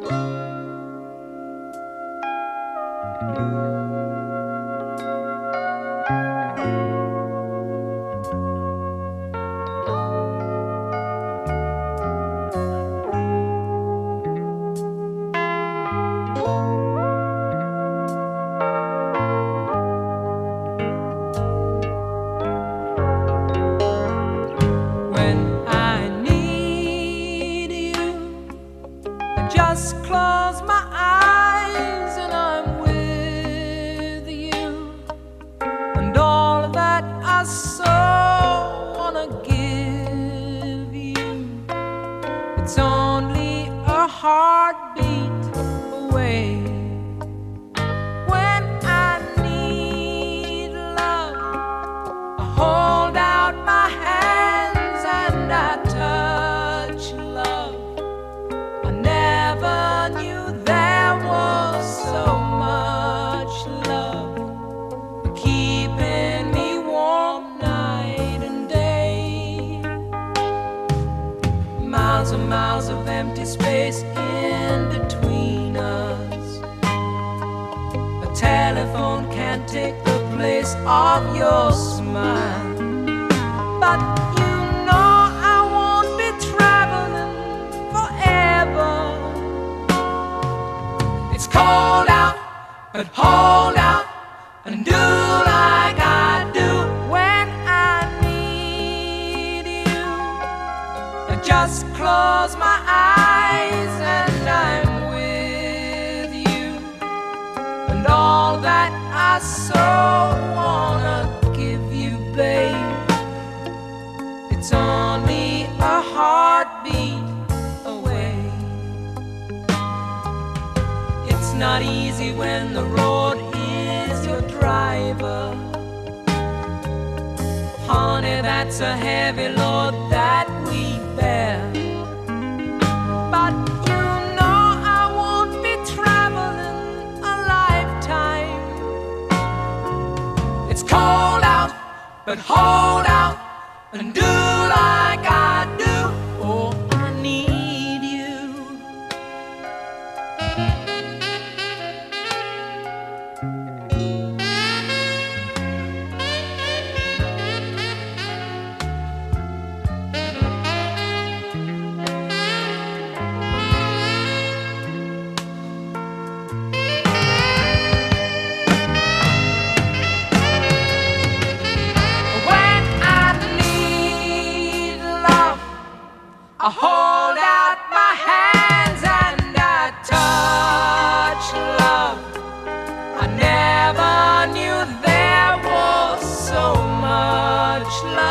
When close my eyes and I'm with you. And all that I so wanna give you, it's only a heartbeat away. Miles and miles of empty space in between us. A telephone can't take the place of your smile. But you know I won't be traveling forever. It's cold out, but hold out and do just close my eyes and I'm with you. And all that I so wanna give you, babe, it's only a heartbeat away. It's not easy when the road is your driver. Honey, that's a heavy load that It's cold out, but hold out and do like. love.